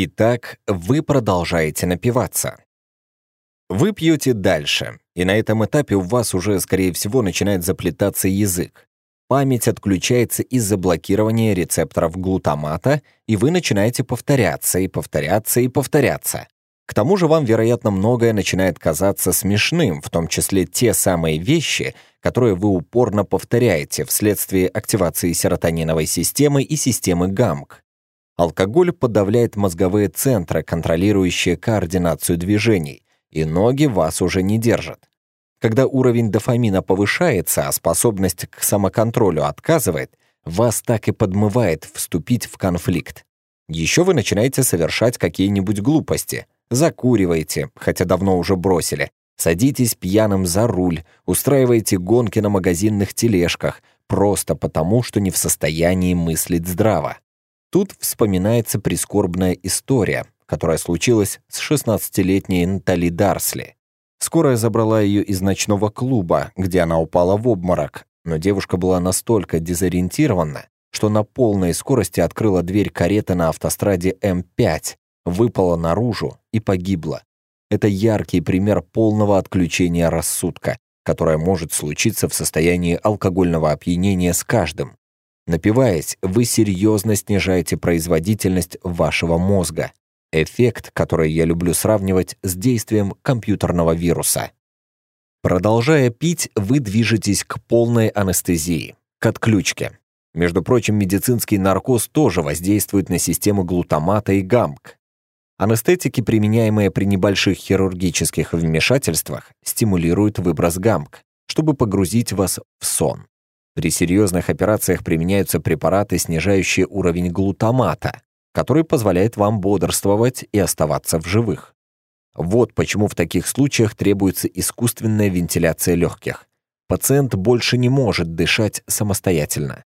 Итак, вы продолжаете напиваться. Вы пьете дальше, и на этом этапе у вас уже, скорее всего, начинает заплетаться язык. Память отключается из-за блокирования рецепторов глутамата, и вы начинаете повторяться и повторяться и повторяться. К тому же вам, вероятно, многое начинает казаться смешным, в том числе те самые вещи, которые вы упорно повторяете вследствие активации серотониновой системы и системы ГАМК. Алкоголь подавляет мозговые центры, контролирующие координацию движений, и ноги вас уже не держат. Когда уровень дофамина повышается, а способность к самоконтролю отказывает, вас так и подмывает вступить в конфликт. Еще вы начинаете совершать какие-нибудь глупости. Закуриваете, хотя давно уже бросили. Садитесь пьяным за руль, устраиваете гонки на магазинных тележках, просто потому, что не в состоянии мыслить здраво. Тут вспоминается прискорбная история, которая случилась с 16-летней Натали Дарсли. Скорая забрала ее из ночного клуба, где она упала в обморок, но девушка была настолько дезориентирована, что на полной скорости открыла дверь кареты на автостраде М5, выпала наружу и погибла. Это яркий пример полного отключения рассудка, которое может случиться в состоянии алкогольного опьянения с каждым. Напиваясь, вы серьезно снижаете производительность вашего мозга. Эффект, который я люблю сравнивать с действием компьютерного вируса. Продолжая пить, вы движетесь к полной анестезии, к отключке. Между прочим, медицинский наркоз тоже воздействует на систему глутамата и гамк. Анестетики, применяемые при небольших хирургических вмешательствах, стимулируют выброс гамк, чтобы погрузить вас в сон. При серьезных операциях применяются препараты, снижающие уровень глутамата, который позволяет вам бодрствовать и оставаться в живых. Вот почему в таких случаях требуется искусственная вентиляция легких. Пациент больше не может дышать самостоятельно.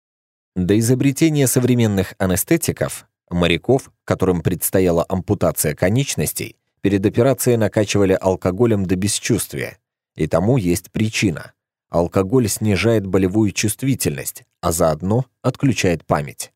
До изобретения современных анестетиков моряков, которым предстояла ампутация конечностей, перед операцией накачивали алкоголем до бесчувствия. И тому есть причина. Алкоголь снижает болевую чувствительность, а заодно отключает память.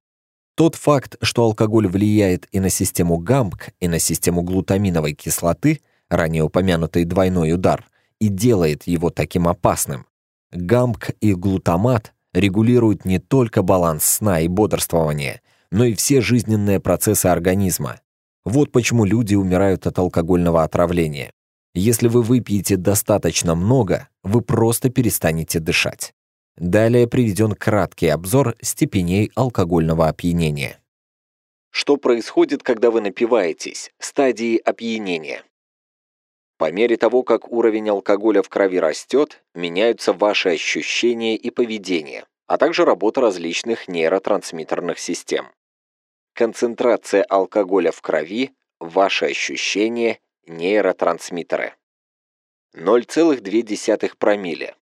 Тот факт, что алкоголь влияет и на систему ГАМПК, и на систему глутаминовой кислоты, ранее упомянутый двойной удар, и делает его таким опасным. ГАМПК и глутамат регулируют не только баланс сна и бодрствования, но и все жизненные процессы организма. Вот почему люди умирают от алкогольного отравления. Если вы выпьете достаточно много, вы просто перестанете дышать. Далее приведен краткий обзор степеней алкогольного опьянения. Что происходит, когда вы напиваетесь? Стадии опьянения. По мере того, как уровень алкоголя в крови растет, меняются ваши ощущения и поведение, а также работа различных нейротрансмиттерных систем. Концентрация алкоголя в крови, ваши ощущения Нейротрансмиттеры. 0,2 промилле.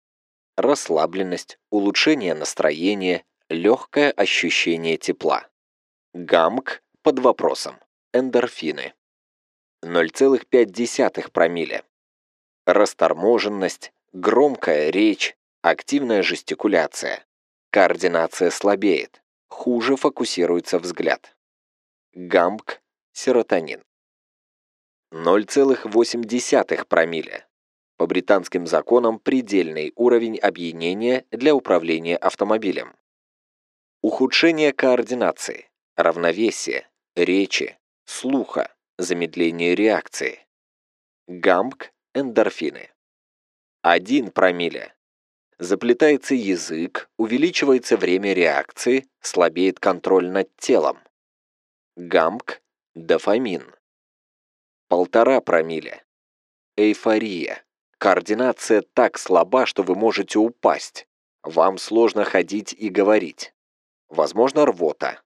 Расслабленность, улучшение настроения, легкое ощущение тепла. ГАМК под вопросом. Эндорфины. 0,5 промилле. Расторможенность, громкая речь, активная жестикуляция. Координация слабеет, хуже фокусируется взгляд. ГАМК, серотонин. 0,8 промилле. По британским законам предельный уровень объединения для управления автомобилем. Ухудшение координации, равновесия, речи, слуха, замедление реакции. Гамбк – эндорфины. 1 промилле. Заплетается язык, увеличивается время реакции, слабеет контроль над телом. гамк – дофамин полтора промилле. Эйфория. Координация так слаба, что вы можете упасть. Вам сложно ходить и говорить. Возможно, рвота.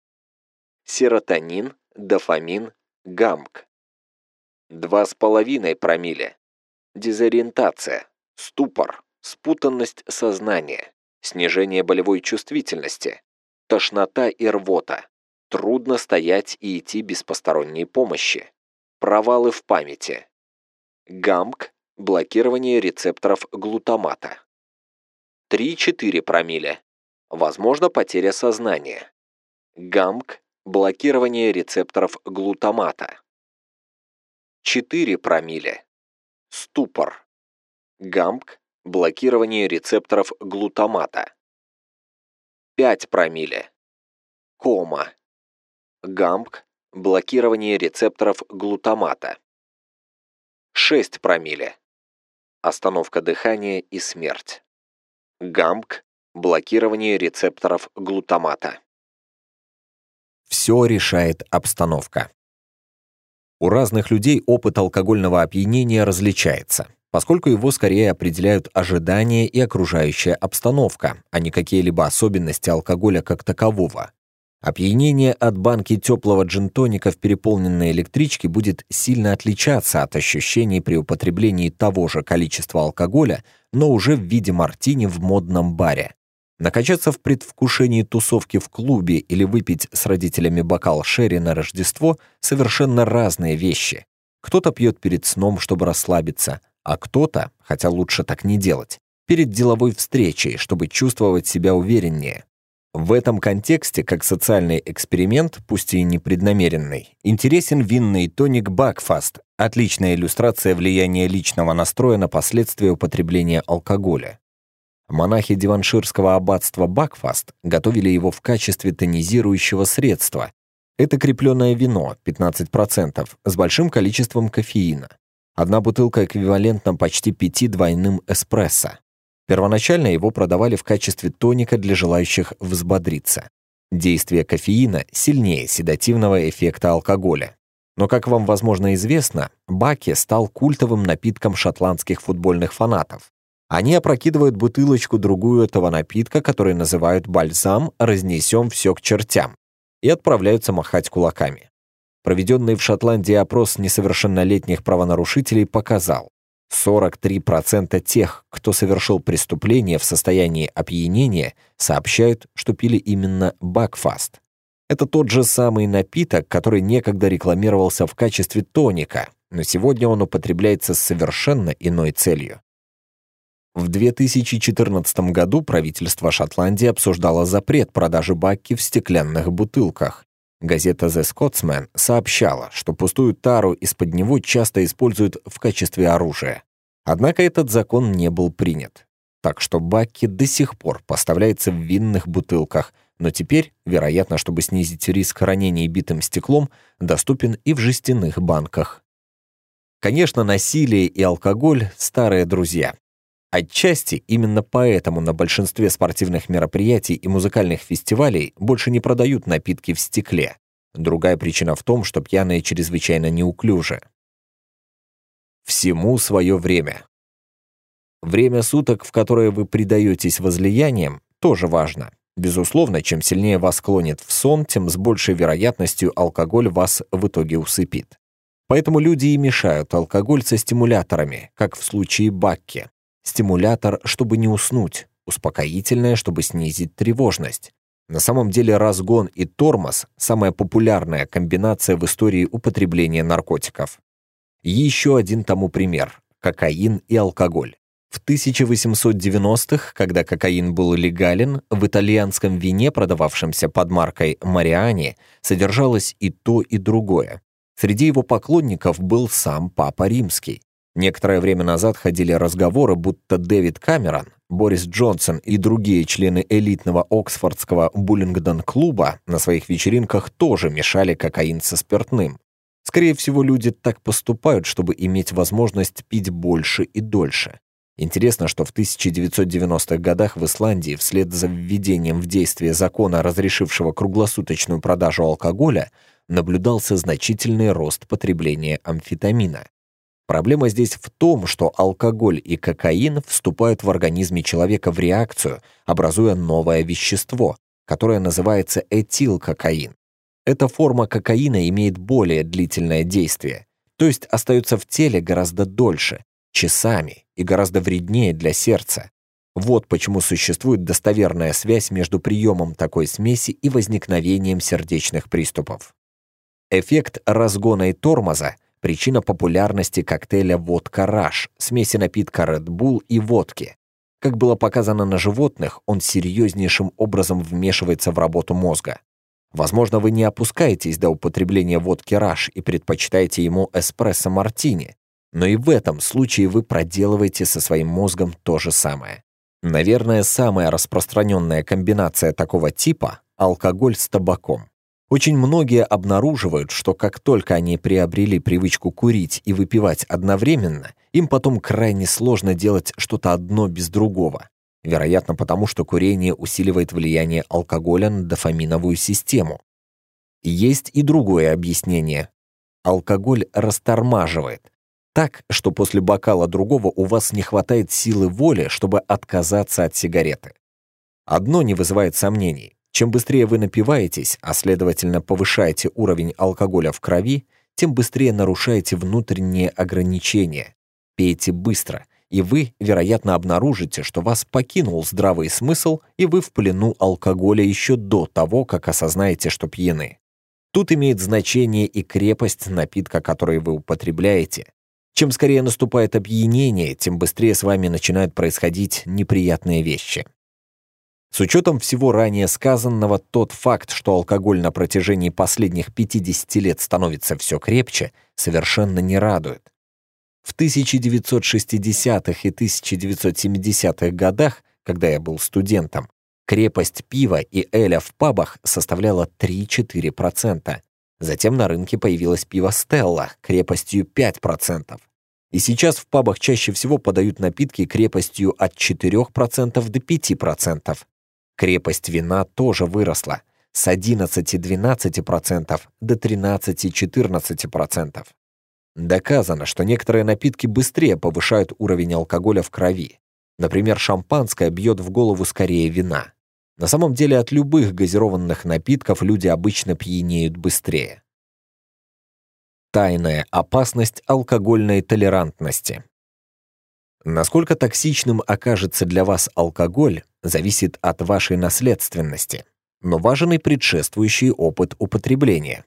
Серотонин, дофамин, гамк. 2,5 промилле. Дезориентация, ступор, спутанность сознания, снижение болевой чувствительности, тошнота и рвота. Трудно стоять и идти без посторонней помощи. Провалы в памяти. ГАМК – блокирование рецепторов глутамата. 3-4 промилле. Возможно, потеря сознания. ГАМК – блокирование рецепторов глутамата. 4 промилле. Ступор. ГАМК – блокирование рецепторов глутамата. 5 промилле. Кома. ГАМК Блокирование рецепторов глутамата. 6 промилле. Остановка дыхания и смерть. ГАМК – блокирование рецепторов глутамата. Все решает обстановка. У разных людей опыт алкогольного опьянения различается, поскольку его скорее определяют ожидания и окружающая обстановка, а не какие-либо особенности алкоголя как такового – Опьянение от банки теплого джинтоника в переполненной электричке будет сильно отличаться от ощущений при употреблении того же количества алкоголя, но уже в виде мартини в модном баре. Накачаться в предвкушении тусовки в клубе или выпить с родителями бокал шерри на Рождество — совершенно разные вещи. Кто-то пьет перед сном, чтобы расслабиться, а кто-то, хотя лучше так не делать, перед деловой встречей, чтобы чувствовать себя увереннее. В этом контексте, как социальный эксперимент, пусть и непреднамеренный, интересен винный тоник «Бакфаст», отличная иллюстрация влияния личного настроя на последствия употребления алкоголя. Монахи диванширского аббатства Бакфаст готовили его в качестве тонизирующего средства. Это крепленное вино, 15%, с большим количеством кофеина. Одна бутылка эквивалентна почти пяти двойным эспрессо. Первоначально его продавали в качестве тоника для желающих взбодриться. Действие кофеина сильнее седативного эффекта алкоголя. Но, как вам, возможно, известно, баки стал культовым напитком шотландских футбольных фанатов. Они опрокидывают бутылочку другую этого напитка, который называют бальзам «разнесем все к чертям», и отправляются махать кулаками. Проведенный в Шотландии опрос несовершеннолетних правонарушителей показал, 43% тех, кто совершил преступление в состоянии опьянения, сообщают, что пили именно бакфаст. Это тот же самый напиток, который некогда рекламировался в качестве тоника, но сегодня он употребляется с совершенно иной целью. В 2014 году правительство Шотландии обсуждало запрет продажи бакки в стеклянных бутылках. Газета The Scotsman сообщала, что пустую тару из-под него часто используют в качестве оружия. Однако этот закон не был принят. Так что баки до сих пор поставляются в винных бутылках, но теперь, вероятно, чтобы снизить риск ранений битым стеклом, доступен и в жестяных банках. Конечно, насилие и алкоголь – старые друзья, Отчасти именно поэтому на большинстве спортивных мероприятий и музыкальных фестивалей больше не продают напитки в стекле. Другая причина в том, что пьяные чрезвычайно неуклюжи. Всему свое время. Время суток, в которое вы предаетесь возлияниям, тоже важно. Безусловно, чем сильнее вас клонит в сон, тем с большей вероятностью алкоголь вас в итоге усыпит. Поэтому люди и мешают алкоголь со стимуляторами, как в случае Бакки стимулятор, чтобы не уснуть, успокоительное, чтобы снизить тревожность. На самом деле разгон и тормоз – самая популярная комбинация в истории употребления наркотиков. Еще один тому пример – кокаин и алкоголь. В 1890-х, когда кокаин был легален, в итальянском вине, продававшемся под маркой «Мариани», содержалось и то, и другое. Среди его поклонников был сам Папа Римский. Некоторое время назад ходили разговоры, будто Дэвид Камерон, Борис Джонсон и другие члены элитного Оксфордского Буллингдон-клуба на своих вечеринках тоже мешали кокаин со спиртным. Скорее всего, люди так поступают, чтобы иметь возможность пить больше и дольше. Интересно, что в 1990-х годах в Исландии вслед за введением в действие закона, разрешившего круглосуточную продажу алкоголя, наблюдался значительный рост потребления амфетамина. Проблема здесь в том, что алкоголь и кокаин вступают в организме человека в реакцию, образуя новое вещество, которое называется этилкокаин. Эта форма кокаина имеет более длительное действие, то есть остается в теле гораздо дольше, часами и гораздо вреднее для сердца. Вот почему существует достоверная связь между приемом такой смеси и возникновением сердечных приступов. Эффект разгона и тормоза – Причина популярности коктейля «Водка Раш» – смеси напитка Red Bull и водки. Как было показано на животных, он серьезнейшим образом вмешивается в работу мозга. Возможно, вы не опускаетесь до употребления водки Раш и предпочитаете ему эспрессо-мартини, но и в этом случае вы проделываете со своим мозгом то же самое. Наверное, самая распространенная комбинация такого типа – алкоголь с табаком. Очень многие обнаруживают, что как только они приобрели привычку курить и выпивать одновременно, им потом крайне сложно делать что-то одно без другого. Вероятно, потому что курение усиливает влияние алкоголя на дофаминовую систему. Есть и другое объяснение. Алкоголь растормаживает. Так, что после бокала другого у вас не хватает силы воли, чтобы отказаться от сигареты. Одно не вызывает сомнений. Чем быстрее вы напиваетесь, а следовательно повышаете уровень алкоголя в крови, тем быстрее нарушаете внутренние ограничения. Пейте быстро, и вы, вероятно, обнаружите, что вас покинул здравый смысл, и вы в плену алкоголя еще до того, как осознаете, что пьяны. Тут имеет значение и крепость напитка, который вы употребляете. Чем скорее наступает опьянение, тем быстрее с вами начинают происходить неприятные вещи. С учетом всего ранее сказанного, тот факт, что алкоголь на протяжении последних 50 лет становится все крепче, совершенно не радует. В 1960-х и 1970-х годах, когда я был студентом, крепость пива и эля в пабах составляла 3-4%. Затем на рынке появилось пиво «Стелла» крепостью 5%. И сейчас в пабах чаще всего подают напитки крепостью от 4% до 5%. Крепость вина тоже выросла с 11-12% до 13-14%. Доказано, что некоторые напитки быстрее повышают уровень алкоголя в крови. Например, шампанское бьет в голову скорее вина. На самом деле от любых газированных напитков люди обычно пьянеют быстрее. Тайная опасность алкогольной толерантности. Насколько токсичным окажется для вас алкоголь, зависит от вашей наследственности, но важен и предшествующий опыт употребления.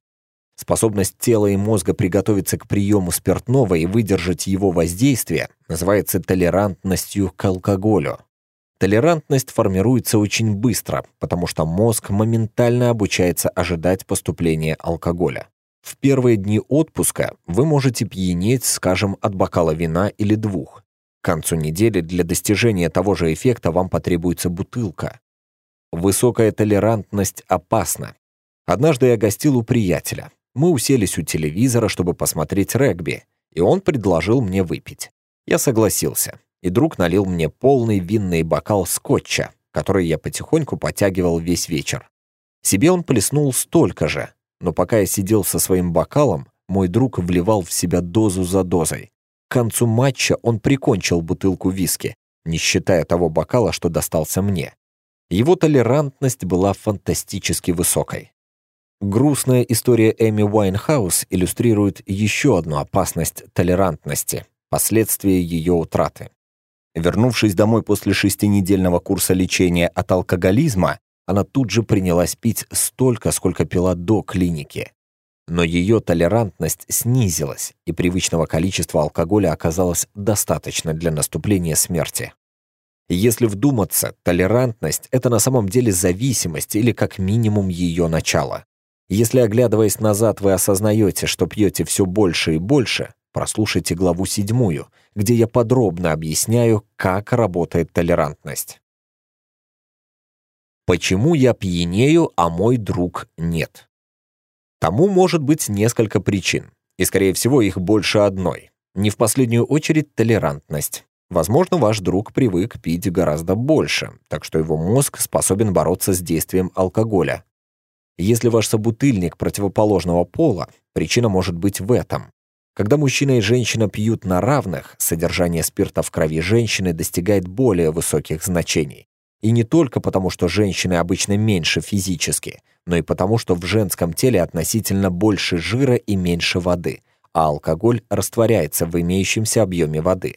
Способность тела и мозга приготовиться к приему спиртного и выдержать его воздействие называется толерантностью к алкоголю. Толерантность формируется очень быстро, потому что мозг моментально обучается ожидать поступления алкоголя. В первые дни отпуска вы можете пьянеть, скажем, от бокала вина или двух, к концу недели для достижения того же эффекта вам потребуется бутылка. Высокая толерантность опасна. Однажды я гостил у приятеля. Мы уселись у телевизора, чтобы посмотреть регби, и он предложил мне выпить. Я согласился, и друг налил мне полный винный бокал скотча, который я потихоньку потягивал весь вечер. Себе он плеснул столько же, но пока я сидел со своим бокалом, мой друг вливал в себя дозу за дозой. К концу матча он прикончил бутылку виски, не считая того бокала, что достался мне. Его толерантность была фантастически высокой. Грустная история Эми Уайнхаус иллюстрирует еще одну опасность толерантности – последствия ее утраты. Вернувшись домой после шестинедельного курса лечения от алкоголизма, она тут же принялась пить столько, сколько пила до клиники но ее толерантность снизилась, и привычного количества алкоголя оказалось достаточно для наступления смерти. Если вдуматься, толерантность – это на самом деле зависимость или как минимум ее начало. Если, оглядываясь назад, вы осознаете, что пьете все больше и больше, прослушайте главу седьмую, где я подробно объясняю, как работает толерантность. Почему я пьянею, а мой друг нет? Тому может быть несколько причин, и, скорее всего, их больше одной. Не в последнюю очередь толерантность. Возможно, ваш друг привык пить гораздо больше, так что его мозг способен бороться с действием алкоголя. Если ваш собутыльник противоположного пола, причина может быть в этом. Когда мужчина и женщина пьют на равных, содержание спирта в крови женщины достигает более высоких значений. И не только потому, что женщины обычно меньше физически – но и потому, что в женском теле относительно больше жира и меньше воды, а алкоголь растворяется в имеющемся объеме воды.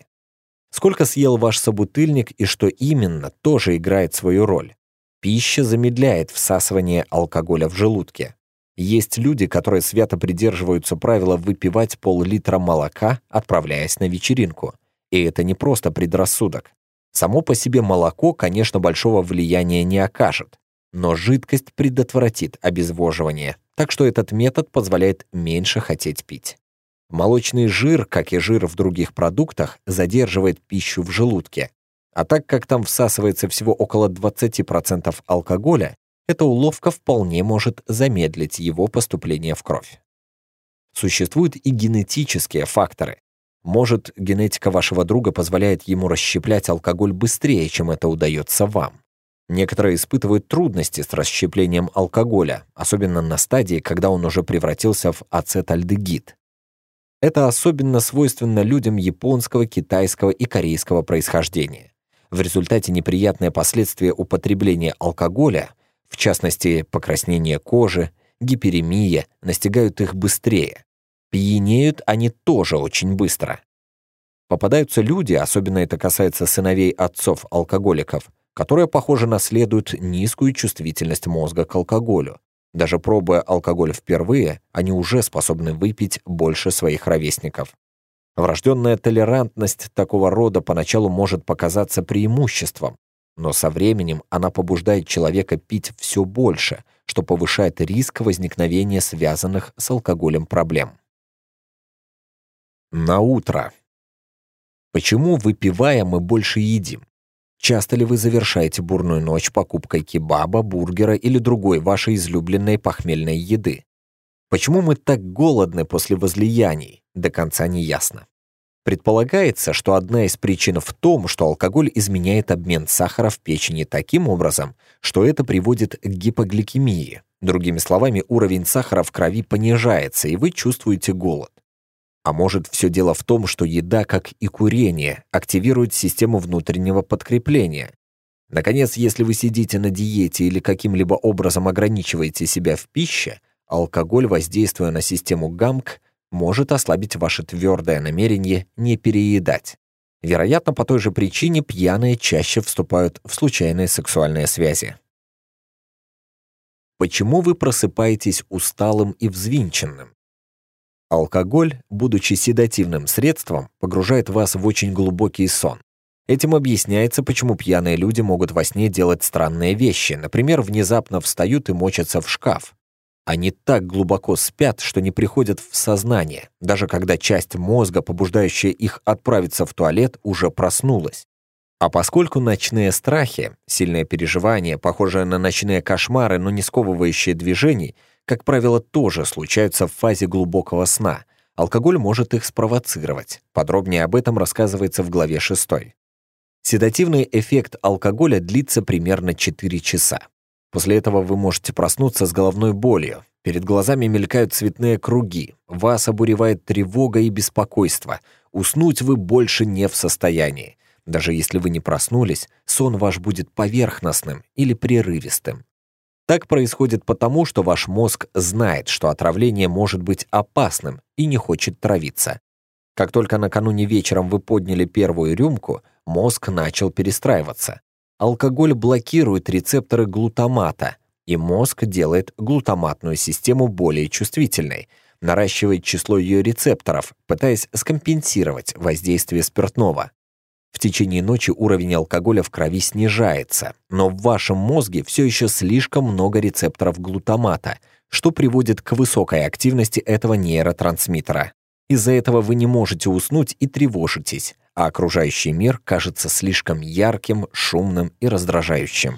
Сколько съел ваш собутыльник и что именно, тоже играет свою роль. Пища замедляет всасывание алкоголя в желудке. Есть люди, которые свято придерживаются правила выпивать пол-литра молока, отправляясь на вечеринку. И это не просто предрассудок. Само по себе молоко, конечно, большого влияния не окажет но жидкость предотвратит обезвоживание, так что этот метод позволяет меньше хотеть пить. Молочный жир, как и жир в других продуктах, задерживает пищу в желудке. А так как там всасывается всего около 20% алкоголя, эта уловка вполне может замедлить его поступление в кровь. Существуют и генетические факторы. Может, генетика вашего друга позволяет ему расщеплять алкоголь быстрее, чем это удается вам. Некоторые испытывают трудности с расщеплением алкоголя, особенно на стадии, когда он уже превратился в ацетальдегид. Это особенно свойственно людям японского, китайского и корейского происхождения. В результате неприятные последствия употребления алкоголя, в частности, покраснение кожи, гиперемия, настигают их быстрее. Пьянеют они тоже очень быстро. Попадаются люди, особенно это касается сыновей отцов-алкоголиков, которая, похоже, наследует низкую чувствительность мозга к алкоголю. Даже пробуя алкоголь впервые, они уже способны выпить больше своих ровесников. Врожденная толерантность такого рода поначалу может показаться преимуществом, но со временем она побуждает человека пить все больше, что повышает риск возникновения связанных с алкоголем проблем. На утро. Почему, выпивая, мы больше едим? Часто ли вы завершаете бурную ночь покупкой кебаба, бургера или другой вашей излюбленной похмельной еды? Почему мы так голодны после возлияний, до конца не ясно. Предполагается, что одна из причин в том, что алкоголь изменяет обмен сахара в печени таким образом, что это приводит к гипогликемии. Другими словами, уровень сахара в крови понижается, и вы чувствуете голод. А может, все дело в том, что еда, как и курение, активирует систему внутреннего подкрепления. Наконец, если вы сидите на диете или каким-либо образом ограничиваете себя в пище, алкоголь, воздействуя на систему ГАМК, может ослабить ваше твердое намерение не переедать. Вероятно, по той же причине пьяные чаще вступают в случайные сексуальные связи. Почему вы просыпаетесь усталым и взвинченным? Алкоголь, будучи седативным средством, погружает вас в очень глубокий сон. Этим объясняется, почему пьяные люди могут во сне делать странные вещи, например, внезапно встают и мочатся в шкаф. Они так глубоко спят, что не приходят в сознание, даже когда часть мозга, побуждающая их отправиться в туалет, уже проснулась. А поскольку ночные страхи, сильное переживание, похожее на ночные кошмары, но не сковывающие движений — как правило, тоже случаются в фазе глубокого сна. Алкоголь может их спровоцировать. Подробнее об этом рассказывается в главе 6. Седативный эффект алкоголя длится примерно 4 часа. После этого вы можете проснуться с головной болью. Перед глазами мелькают цветные круги. Вас обуревает тревога и беспокойство. Уснуть вы больше не в состоянии. Даже если вы не проснулись, сон ваш будет поверхностным или прерывистым. Так происходит потому, что ваш мозг знает, что отравление может быть опасным и не хочет травиться. Как только накануне вечером вы подняли первую рюмку, мозг начал перестраиваться. Алкоголь блокирует рецепторы глутамата, и мозг делает глутаматную систему более чувствительной, наращивает число ее рецепторов, пытаясь скомпенсировать воздействие спиртного. В течение ночи уровень алкоголя в крови снижается, но в вашем мозге все еще слишком много рецепторов глутамата, что приводит к высокой активности этого нейротрансмиттера. Из-за этого вы не можете уснуть и тревожитесь, а окружающий мир кажется слишком ярким, шумным и раздражающим.